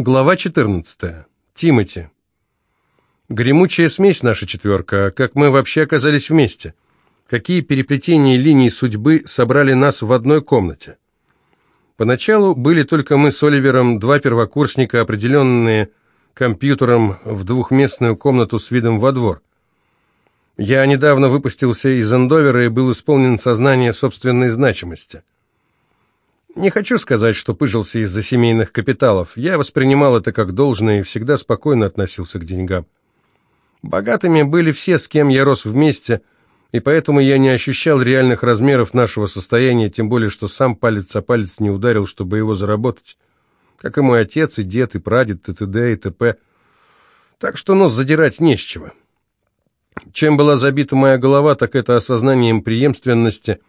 Глава 14. Тимати. Гремучая смесь наша четверка, как мы вообще оказались вместе. Какие переплетения линий судьбы собрали нас в одной комнате. Поначалу были только мы с Оливером, два первокурсника, определенные компьютером в двухместную комнату с видом во двор. Я недавно выпустился из Эндовера и был исполнен сознания собственной значимости. Не хочу сказать, что пыжился из-за семейных капиталов. Я воспринимал это как должное и всегда спокойно относился к деньгам. Богатыми были все, с кем я рос вместе, и поэтому я не ощущал реальных размеров нашего состояния, тем более, что сам палец о палец не ударил, чтобы его заработать, как и мой отец, и дед, и прадед, и т.д. и т.п. Так что нос задирать не с чего. Чем была забита моя голова, так это осознанием преемственности –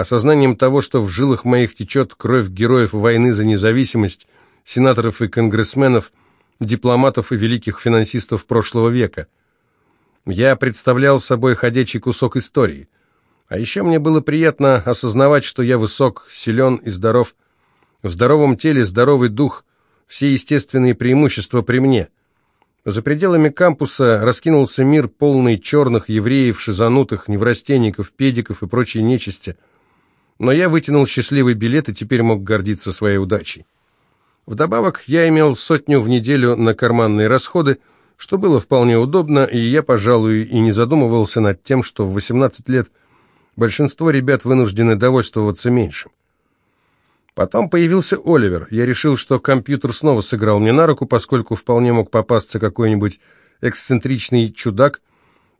осознанием того, что в жилах моих течет кровь героев войны за независимость, сенаторов и конгрессменов, дипломатов и великих финансистов прошлого века. Я представлял собой ходячий кусок истории. А еще мне было приятно осознавать, что я высок, силен и здоров. В здоровом теле здоровый дух, все естественные преимущества при мне. За пределами кампуса раскинулся мир, полный черных евреев, шизанутых, неврастенников, педиков и прочей нечисти – но я вытянул счастливый билет и теперь мог гордиться своей удачей. Вдобавок, я имел сотню в неделю на карманные расходы, что было вполне удобно, и я, пожалуй, и не задумывался над тем, что в 18 лет большинство ребят вынуждены довольствоваться меньшим. Потом появился Оливер. Я решил, что компьютер снова сыграл мне на руку, поскольку вполне мог попасться какой-нибудь эксцентричный чудак,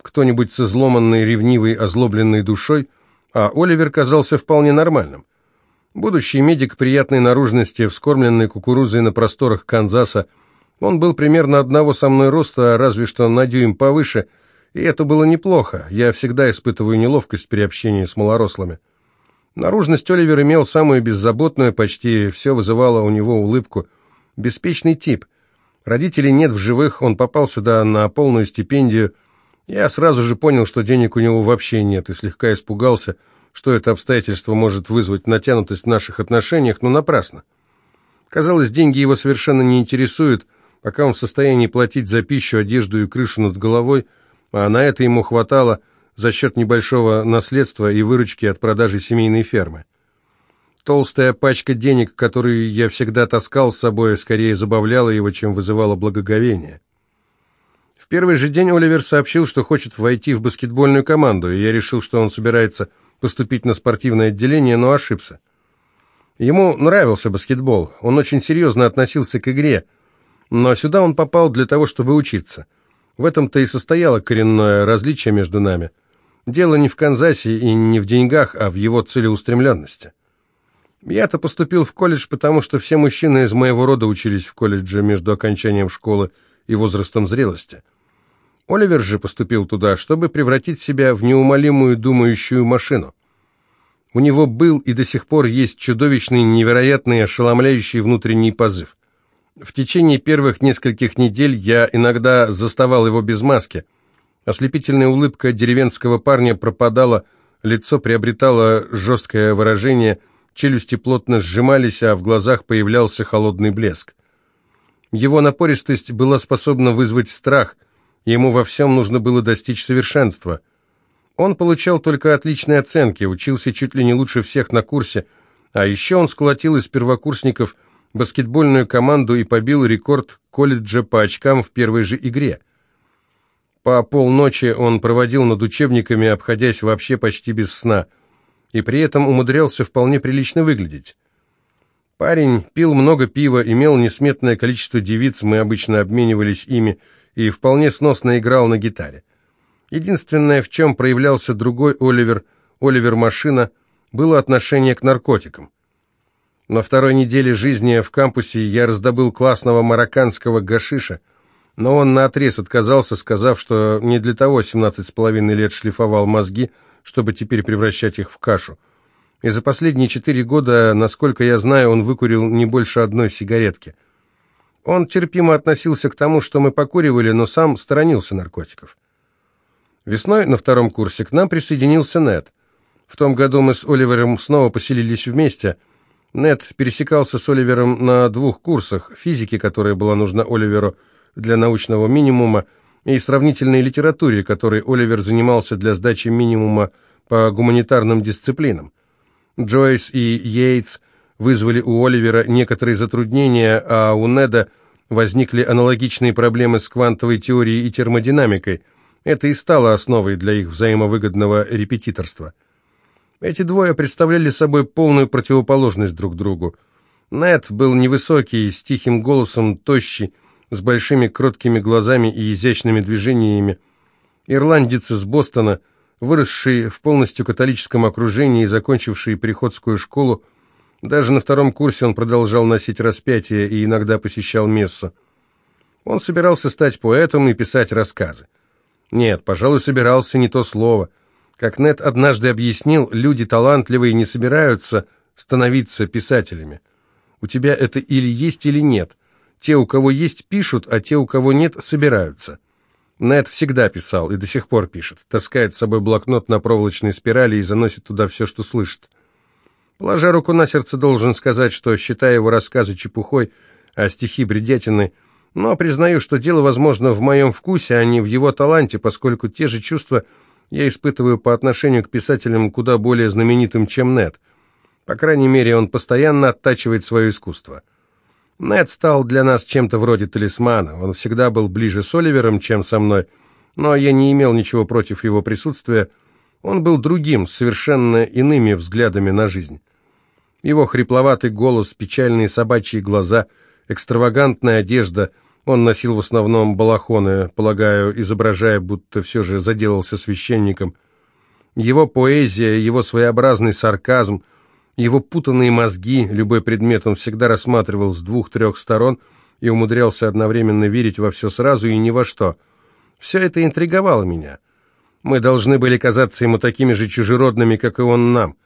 кто-нибудь с изломанной, ревнивой, озлобленной душой – а Оливер казался вполне нормальным. Будущий медик приятной наружности, вскормленный кукурузой на просторах Канзаса, он был примерно одного со мной роста, разве что на дюйм повыше, и это было неплохо, я всегда испытываю неловкость при общении с малорослыми. Наружность Оливер имел самую беззаботную, почти все вызывало у него улыбку. Беспечный тип. Родителей нет в живых, он попал сюда на полную стипендию – я сразу же понял, что денег у него вообще нет, и слегка испугался, что это обстоятельство может вызвать натянутость в наших отношениях, но напрасно. Казалось, деньги его совершенно не интересуют, пока он в состоянии платить за пищу, одежду и крышу над головой, а на это ему хватало за счет небольшого наследства и выручки от продажи семейной фермы. Толстая пачка денег, которую я всегда таскал с собой, скорее забавляла его, чем вызывала благоговение первый же день Оливер сообщил, что хочет войти в баскетбольную команду, и я решил, что он собирается поступить на спортивное отделение, но ошибся. Ему нравился баскетбол, он очень серьезно относился к игре, но сюда он попал для того, чтобы учиться. В этом-то и состояло коренное различие между нами. Дело не в Канзасе и не в деньгах, а в его целеустремленности. Я-то поступил в колледж, потому что все мужчины из моего рода учились в колледже между окончанием школы и возрастом зрелости. Оливер же поступил туда, чтобы превратить себя в неумолимую думающую машину. У него был и до сих пор есть чудовищный, невероятный, ошеломляющий внутренний позыв. В течение первых нескольких недель я иногда заставал его без маски. Ослепительная улыбка деревенского парня пропадала, лицо приобретало жесткое выражение, челюсти плотно сжимались, а в глазах появлялся холодный блеск. Его напористость была способна вызвать страх – Ему во всем нужно было достичь совершенства. Он получал только отличные оценки, учился чуть ли не лучше всех на курсе, а еще он сколотил из первокурсников баскетбольную команду и побил рекорд колледжа по очкам в первой же игре. По полночи он проводил над учебниками, обходясь вообще почти без сна, и при этом умудрялся вполне прилично выглядеть. Парень пил много пива, имел несметное количество девиц, мы обычно обменивались ими, и вполне сносно играл на гитаре. Единственное, в чем проявлялся другой Оливер, Оливер-машина, было отношение к наркотикам. На второй неделе жизни в кампусе я раздобыл классного марокканского гашиша, но он наотрез отказался, сказав, что не для того 17 с половиной лет шлифовал мозги, чтобы теперь превращать их в кашу. И за последние четыре года, насколько я знаю, он выкурил не больше одной сигаретки – он терпимо относился к тому, что мы покуривали, но сам сторонился наркотиков. Весной на втором курсе к нам присоединился Нед. В том году мы с Оливером снова поселились вместе. Нед пересекался с Оливером на двух курсах физики, которая была нужна Оливеру для научного минимума, и сравнительной литературе, которой Оливер занимался для сдачи минимума по гуманитарным дисциплинам. Джойс и Йейтс вызвали у Оливера некоторые затруднения, а у Неда возникли аналогичные проблемы с квантовой теорией и термодинамикой. Это и стало основой для их взаимовыгодного репетиторства. Эти двое представляли собой полную противоположность друг другу. Нед был невысокий, с тихим голосом, тощий, с большими кроткими глазами и изящными движениями. Ирландец из Бостона, выросший в полностью католическом окружении и закончивший приходскую школу, даже на втором курсе он продолжал носить распятие и иногда посещал мессу. Он собирался стать поэтом и писать рассказы. Нет, пожалуй, собирался не то слово. Как Нет однажды объяснил, люди талантливые не собираются становиться писателями. У тебя это или есть, или нет. Те, у кого есть, пишут, а те, у кого нет, собираются. Нет всегда писал и до сих пор пишет. Таскает с собой блокнот на проволочной спирали и заносит туда все, что слышит. Положа руку на сердце, должен сказать, что считаю его рассказы чепухой, а стихи бредятины, но признаю, что дело, возможно, в моем вкусе, а не в его таланте, поскольку те же чувства я испытываю по отношению к писателям куда более знаменитым, чем Нет. По крайней мере, он постоянно оттачивает свое искусство. Нет стал для нас чем-то вроде талисмана. Он всегда был ближе с Оливером, чем со мной, но я не имел ничего против его присутствия. Он был другим, совершенно иными взглядами на жизнь. Его хрипловатый голос, печальные собачьи глаза, экстравагантная одежда. Он носил в основном балахоны, полагаю, изображая, будто все же заделался священником. Его поэзия, его своеобразный сарказм, его путанные мозги, любой предмет он всегда рассматривал с двух-трех сторон и умудрялся одновременно верить во все сразу и ни во что. Все это интриговало меня. Мы должны были казаться ему такими же чужеродными, как и он нам.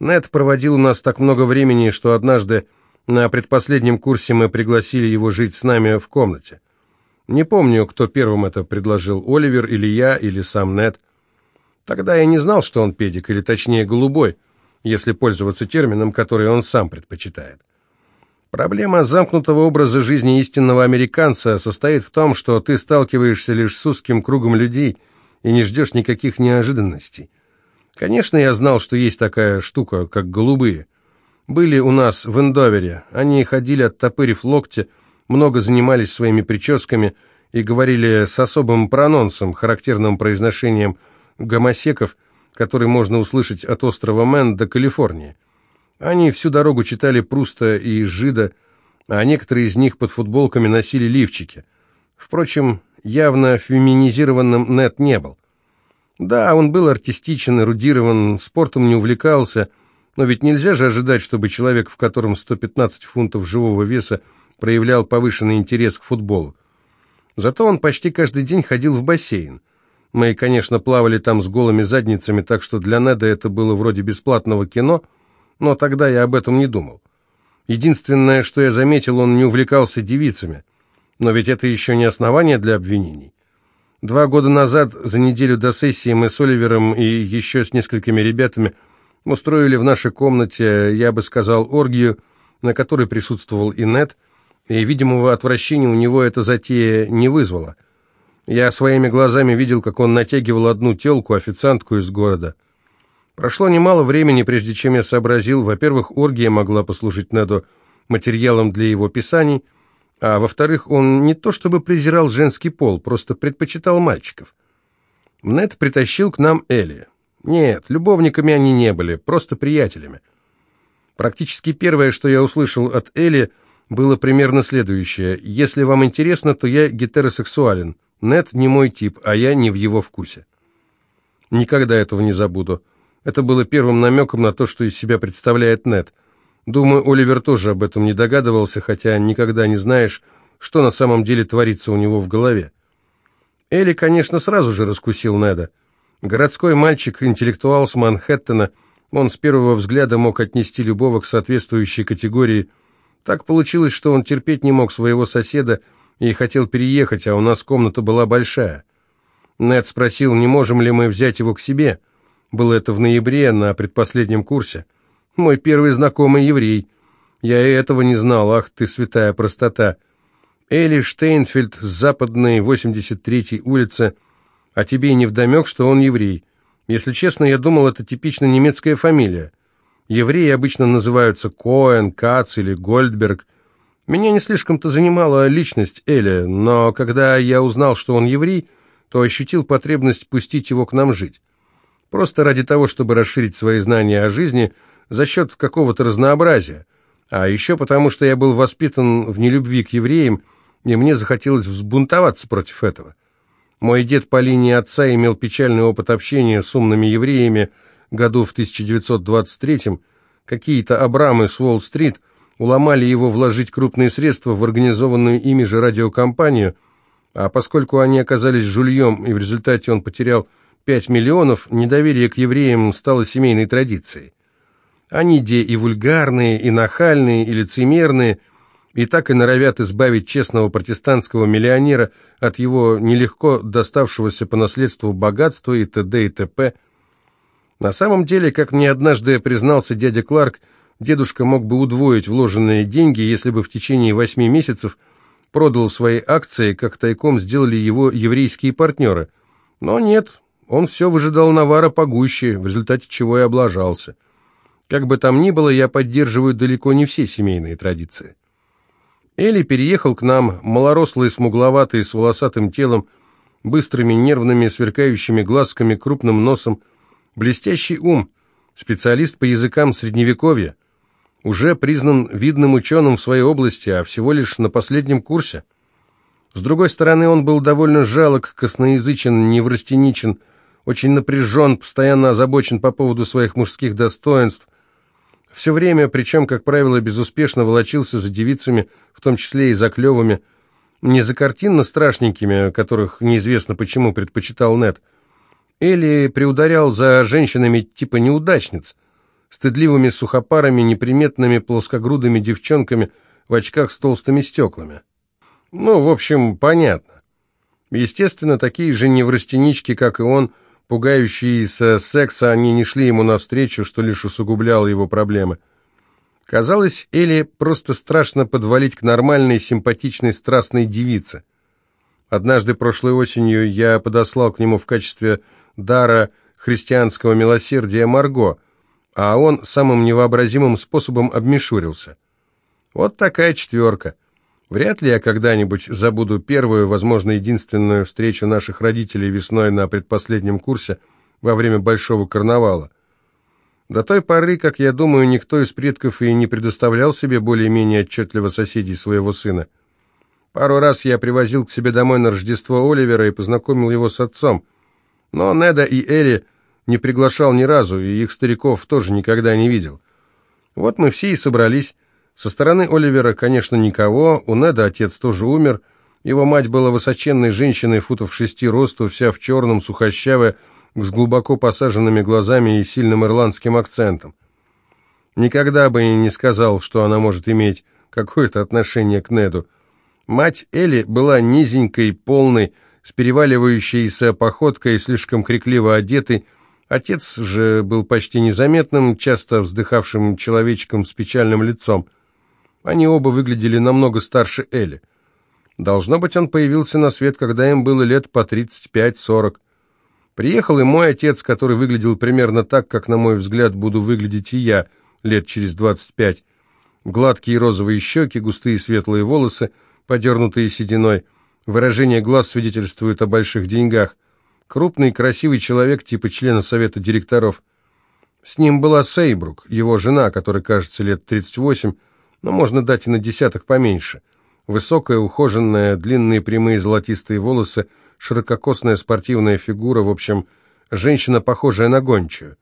Нед проводил у нас так много времени, что однажды на предпоследнем курсе мы пригласили его жить с нами в комнате. Не помню, кто первым это предложил, Оливер или я, или сам Нед. Тогда я не знал, что он педик, или точнее голубой, если пользоваться термином, который он сам предпочитает. Проблема замкнутого образа жизни истинного американца состоит в том, что ты сталкиваешься лишь с узким кругом людей и не ждешь никаких неожиданностей. Конечно, я знал, что есть такая штука, как голубые. Были у нас в Эндовере. Они ходили, оттопырив локти, много занимались своими прическами и говорили с особым прононсом, характерным произношением гомосеков, который можно услышать от острова Мэн до Калифорнии. Они всю дорогу читали Пруста и Жида, а некоторые из них под футболками носили лифчики. Впрочем, явно феминизированным Нет не был. Да, он был артистичен, эрудирован, спортом не увлекался, но ведь нельзя же ожидать, чтобы человек, в котором 115 фунтов живого веса, проявлял повышенный интерес к футболу. Зато он почти каждый день ходил в бассейн. Мы, конечно, плавали там с голыми задницами, так что для Неда это было вроде бесплатного кино, но тогда я об этом не думал. Единственное, что я заметил, он не увлекался девицами. Но ведь это еще не основание для обвинений. Два года назад, за неделю до сессии, мы с Оливером и еще с несколькими ребятами устроили в нашей комнате, я бы сказал, оргию, на которой присутствовал и Нет, и видимого отвращения у него эта затея не вызвала. Я своими глазами видел, как он натягивал одну телку, официантку из города. Прошло немало времени, прежде чем я сообразил, во-первых, оргия могла послужить Неду материалом для его писаний, а во-вторых, он не то чтобы презирал женский пол, просто предпочитал мальчиков. Нед притащил к нам Элли. Нет, любовниками они не были, просто приятелями. Практически первое, что я услышал от Элли, было примерно следующее. «Если вам интересно, то я гетеросексуален. Нед не мой тип, а я не в его вкусе». Никогда этого не забуду. Это было первым намеком на то, что из себя представляет Нед – Думаю, Оливер тоже об этом не догадывался, хотя никогда не знаешь, что на самом деле творится у него в голове. Элли, конечно, сразу же раскусил Неда. Городской мальчик, интеллектуал с Манхэттена, он с первого взгляда мог отнести любого к соответствующей категории. Так получилось, что он терпеть не мог своего соседа и хотел переехать, а у нас комната была большая. Нед спросил, не можем ли мы взять его к себе. Было это в ноябре, на предпоследнем курсе. Мой первый знакомый еврей. Я и этого не знал, ах ты, святая простота. Элли Штейнфельд с западной 83-й улицы, а тебе и не вдомек, что он еврей. Если честно, я думал, это типично немецкая фамилия. Евреи обычно называются Коэн, Кац или Гольдберг. Меня не слишком-то занимала личность Эли, но когда я узнал, что он еврей, то ощутил потребность пустить его к нам жить. Просто ради того, чтобы расширить свои знания о жизни за счет какого-то разнообразия. А еще потому, что я был воспитан в нелюбви к евреям, и мне захотелось взбунтоваться против этого. Мой дед по линии отца имел печальный опыт общения с умными евреями году в 1923 Какие-то Абрамы с Уолл-стрит уломали его вложить крупные средства в организованную ими же радиокомпанию, а поскольку они оказались жульем, и в результате он потерял 5 миллионов, недоверие к евреям стало семейной традицией. Они де и вульгарные, и нахальные, и лицемерные – и так и норовят избавить честного протестантского миллионера от его нелегко доставшегося по наследству богатства и т.д. и т.п. На самом деле, как мне однажды признался дядя Кларк, дедушка мог бы удвоить вложенные деньги, если бы в течение восьми месяцев продал свои акции, как тайком сделали его еврейские партнеры. Но нет, он все выжидал навара погуще, в результате чего и облажался. Как бы там ни было, я поддерживаю далеко не все семейные традиции. Элли переехал к нам, малорослый, смугловатый, с волосатым телом, быстрыми, нервными, сверкающими глазками, крупным носом, блестящий ум, специалист по языкам Средневековья, уже признан видным ученым в своей области, а всего лишь на последнем курсе. С другой стороны, он был довольно жалок, косноязычен, неврастеничен, очень напряжен, постоянно озабочен по поводу своих мужских достоинств, все время, причем, как правило, безуспешно волочился за девицами, в том числе и за клевыми, не за картинно-страшненькими, которых неизвестно почему предпочитал Нет, или приударял за женщинами типа неудачниц, стыдливыми сухопарами, неприметными плоскогрудыми девчонками в очках с толстыми стеклами. Ну, в общем, понятно. Естественно, такие же неврастенички, как и он, Пугающиеся секса, они не шли ему навстречу, что лишь усугубляло его проблемы. Казалось, Элли просто страшно подвалить к нормальной, симпатичной, страстной девице. Однажды прошлой осенью я подослал к нему в качестве дара христианского милосердия Марго, а он самым невообразимым способом обмешурился. Вот такая четверка. Вряд ли я когда-нибудь забуду первую, возможно, единственную встречу наших родителей весной на предпоследнем курсе во время Большого карнавала. До той поры, как я думаю, никто из предков и не предоставлял себе более-менее отчетливо соседей своего сына. Пару раз я привозил к себе домой на Рождество Оливера и познакомил его с отцом. Но Неда и Элли не приглашал ни разу, и их стариков тоже никогда не видел. Вот мы все и собрались. Со стороны Оливера, конечно, никого, у Неда отец тоже умер, его мать была высоченной женщиной, футов шести росту, вся в черном, сухощавая, с глубоко посаженными глазами и сильным ирландским акцентом. Никогда бы и не сказал, что она может иметь какое-то отношение к Неду. Мать Элли была низенькой, полной, с переваливающейся походкой, слишком крикливо одетой, Отец же был почти незаметным, часто вздыхавшим человечком с печальным лицом. Они оба выглядели намного старше Элли. Должно быть, он появился на свет, когда им было лет по 35-40. Приехал и мой отец, который выглядел примерно так, как, на мой взгляд, буду выглядеть и я лет через 25. Гладкие розовые щеки, густые светлые волосы, подернутые сединой. Выражение глаз свидетельствует о больших деньгах. Крупный, красивый человек, типа члена совета директоров. С ним была Сейбрук, его жена, которой, кажется, лет 38, но можно дать и на десяток поменьше. Высокая, ухоженная, длинные прямые золотистые волосы, ширококосная спортивная фигура, в общем, женщина, похожая на гончую.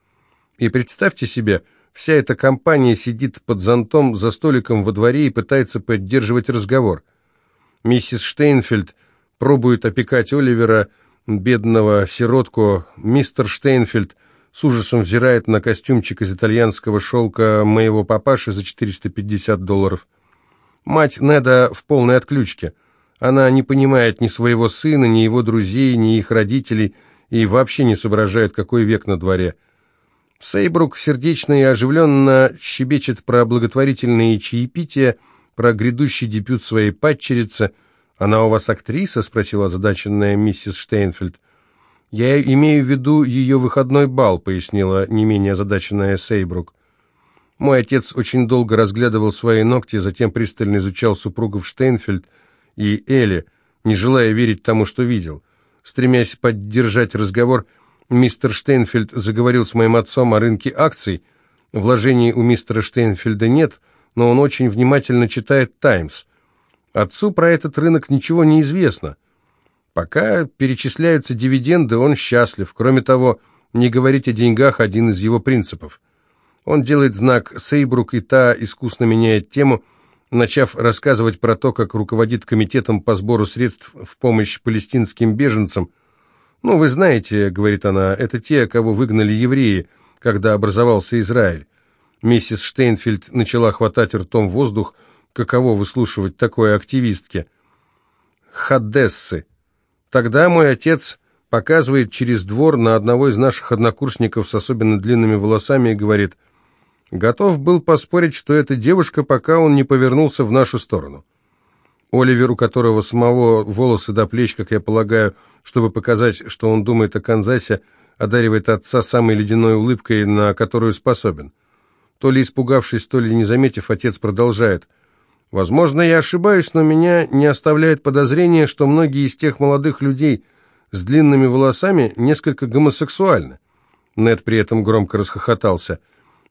И представьте себе, вся эта компания сидит под зонтом за столиком во дворе и пытается поддерживать разговор. Миссис Штейнфельд пробует опекать Оливера, бедного сиротку. Мистер Штейнфельд с ужасом взирает на костюмчик из итальянского шелка моего папаши за 450 долларов. Мать Неда в полной отключке. Она не понимает ни своего сына, ни его друзей, ни их родителей и вообще не соображает, какой век на дворе. Сейбрук сердечно и оживленно щебечет про благотворительные чаепития, про грядущий дебют своей падчерицы. «Она у вас актриса?» — спросила озадаченная миссис Штейнфельд. «Я имею в виду ее выходной бал», — пояснила не менее озадаченная Сейбрук. Мой отец очень долго разглядывал свои ногти, затем пристально изучал супругов Штейнфельд и Элли, не желая верить тому, что видел. Стремясь поддержать разговор, мистер Штейнфельд заговорил с моим отцом о рынке акций. Вложений у мистера Штейнфельда нет, но он очень внимательно читает «Таймс». Отцу про этот рынок ничего не известно. Пока перечисляются дивиденды, он счастлив. Кроме того, не говорить о деньгах – один из его принципов. Он делает знак Сейбрук, и та искусно меняет тему, начав рассказывать про то, как руководит комитетом по сбору средств в помощь палестинским беженцам – «Ну, вы знаете, — говорит она, — это те, кого выгнали евреи, когда образовался Израиль». Миссис Штейнфельд начала хватать ртом воздух, каково выслушивать такое активистке. «Хадессы. Тогда мой отец показывает через двор на одного из наших однокурсников с особенно длинными волосами и говорит, «Готов был поспорить, что эта девушка, пока он не повернулся в нашу сторону». Оливер, у которого самого волосы до плеч, как я полагаю, чтобы показать, что он думает о Канзасе, одаривает отца самой ледяной улыбкой, на которую способен. То ли испугавшись, то ли не заметив, отец продолжает. «Возможно, я ошибаюсь, но меня не оставляет подозрение, что многие из тех молодых людей с длинными волосами несколько гомосексуальны». Нед при этом громко расхохотался.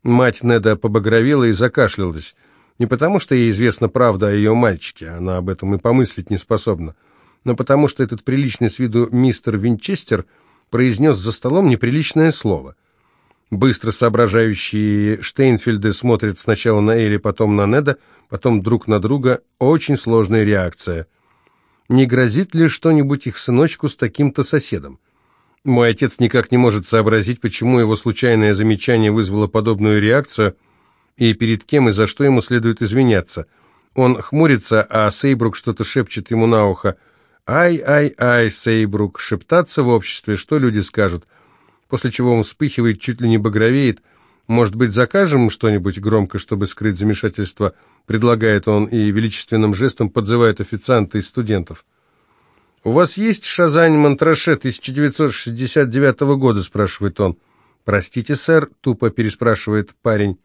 Мать Неда побагровела и закашлялась. Не потому, что ей известна правда о ее мальчике, она об этом и помыслить не способна, но потому, что этот приличный с виду мистер Винчестер произнес за столом неприличное слово. Быстро соображающие Штейнфельды смотрят сначала на Элли, потом на Неда, потом друг на друга. Очень сложная реакция. Не грозит ли что-нибудь их сыночку с таким-то соседом? Мой отец никак не может сообразить, почему его случайное замечание вызвало подобную реакцию – и перед кем и за что ему следует извиняться. Он хмурится, а Сейбрук что-то шепчет ему на ухо. «Ай-ай-ай, Сейбрук, шептаться в обществе, что люди скажут?» После чего он вспыхивает, чуть ли не багровеет. «Может быть, закажем что-нибудь громко, чтобы скрыть замешательство?» Предлагает он и величественным жестом подзывает официанта из студентов. «У вас есть Шазань Монтраше 1969 года?» спрашивает он. «Простите, сэр», тупо переспрашивает парень.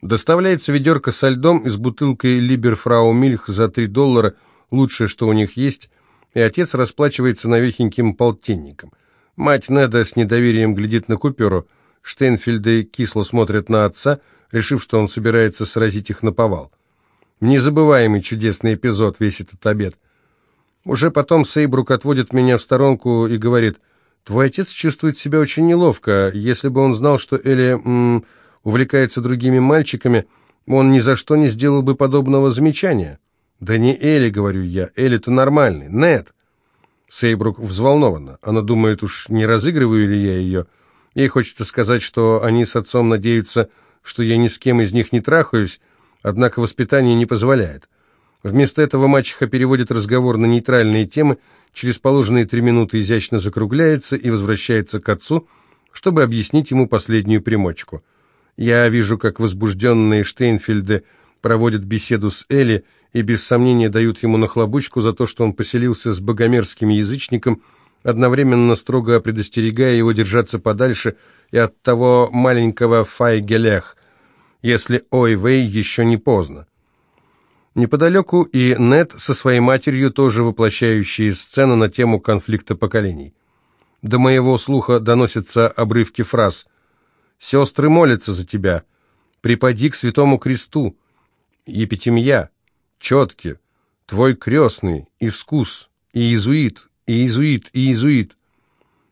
Доставляется ведерко со льдом и с бутылкой Либерфрау Мильх за 3 доллара, лучшее, что у них есть, и отец расплачивается навехеньким полтинником. Мать Неда с недоверием глядит на куперу. Штейнфельды кисло смотрят на отца, решив, что он собирается сразить их на повал. Незабываемый чудесный эпизод весь этот обед. Уже потом Сейбрук отводит меня в сторонку и говорит, «Твой отец чувствует себя очень неловко. Если бы он знал, что Элли увлекается другими мальчиками, он ни за что не сделал бы подобного замечания. «Да не Элли», — говорю я, — «Элли-то нормальный, нет». Сейбрук взволнована. Она думает, уж не разыгрываю ли я ее. Ей хочется сказать, что они с отцом надеются, что я ни с кем из них не трахаюсь, однако воспитание не позволяет. Вместо этого мачеха переводит разговор на нейтральные темы, через положенные три минуты изящно закругляется и возвращается к отцу, чтобы объяснить ему последнюю примочку – я вижу, как возбужденные Штейнфельды проводят беседу с Элли и без сомнения дают ему нахлобучку за то, что он поселился с богомерзким язычником, одновременно строго предостерегая его держаться подальше и от того маленького Файгелех, если Ой-Вэй еще не поздно. Неподалеку и Нет со своей матерью, тоже воплощающие сцену на тему конфликта поколений. До моего слуха доносятся обрывки фраз Сестры молятся за тебя. Припади к святому кресту. Епитемья, четки, твой крестный, искус, иезуит, иезуит, иезуит.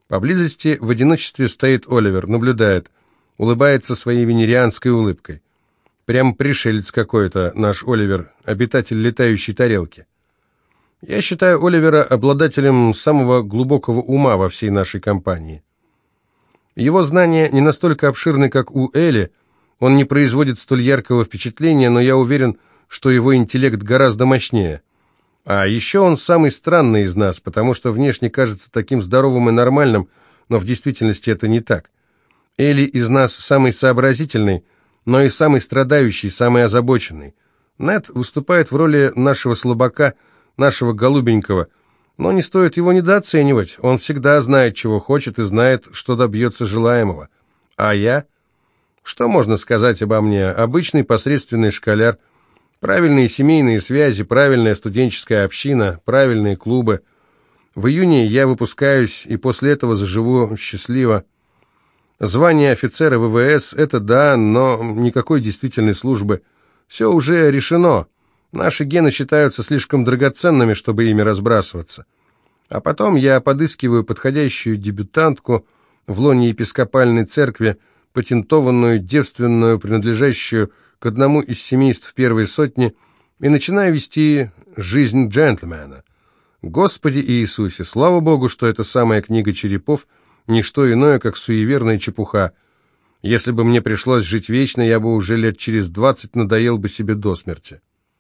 Поблизости в одиночестве стоит Оливер, наблюдает, улыбается своей венерианской улыбкой. Прям пришелец какой-то, наш Оливер, обитатель летающей тарелки. Я считаю Оливера обладателем самого глубокого ума во всей нашей компании. Его знания не настолько обширны, как у Эли, он не производит столь яркого впечатления, но я уверен, что его интеллект гораздо мощнее. А еще он самый странный из нас, потому что внешне кажется таким здоровым и нормальным, но в действительности это не так. Эли из нас самый сообразительный, но и самый страдающий, самый озабоченный. Нед выступает в роли нашего слабака, нашего голубенького, но не стоит его недооценивать. Он всегда знает, чего хочет и знает, что добьется желаемого. А я? Что можно сказать обо мне? Обычный посредственный школяр, правильные семейные связи, правильная студенческая община, правильные клубы. В июне я выпускаюсь и после этого заживу счастливо. Звание офицера ВВС – это да, но никакой действительной службы. Все уже решено. Наши гены считаются слишком драгоценными, чтобы ими разбрасываться. А потом я подыскиваю подходящую дебютантку в лоне епископальной церкви, патентованную, девственную, принадлежащую к одному из семейств первой сотни, и начинаю вести жизнь джентльмена. Господи Иисусе, слава Богу, что эта самая книга черепов – не что иное, как суеверная чепуха. Если бы мне пришлось жить вечно, я бы уже лет через двадцать надоел бы себе до смерти.